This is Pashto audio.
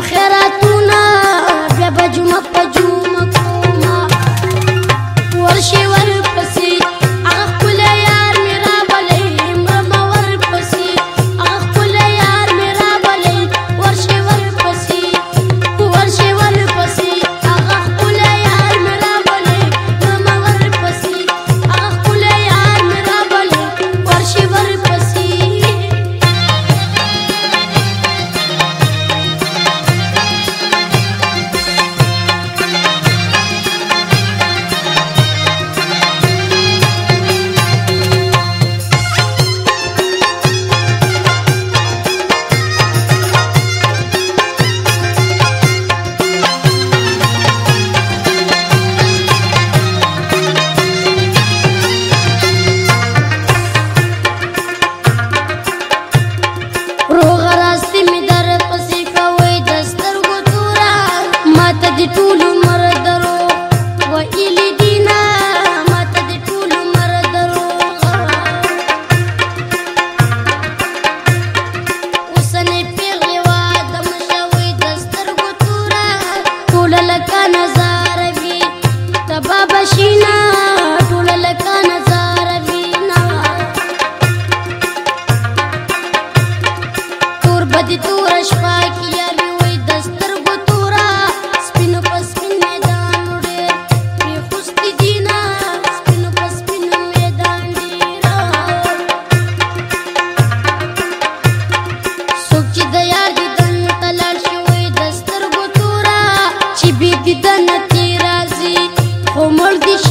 خیراتونه بیا بجو Omul diş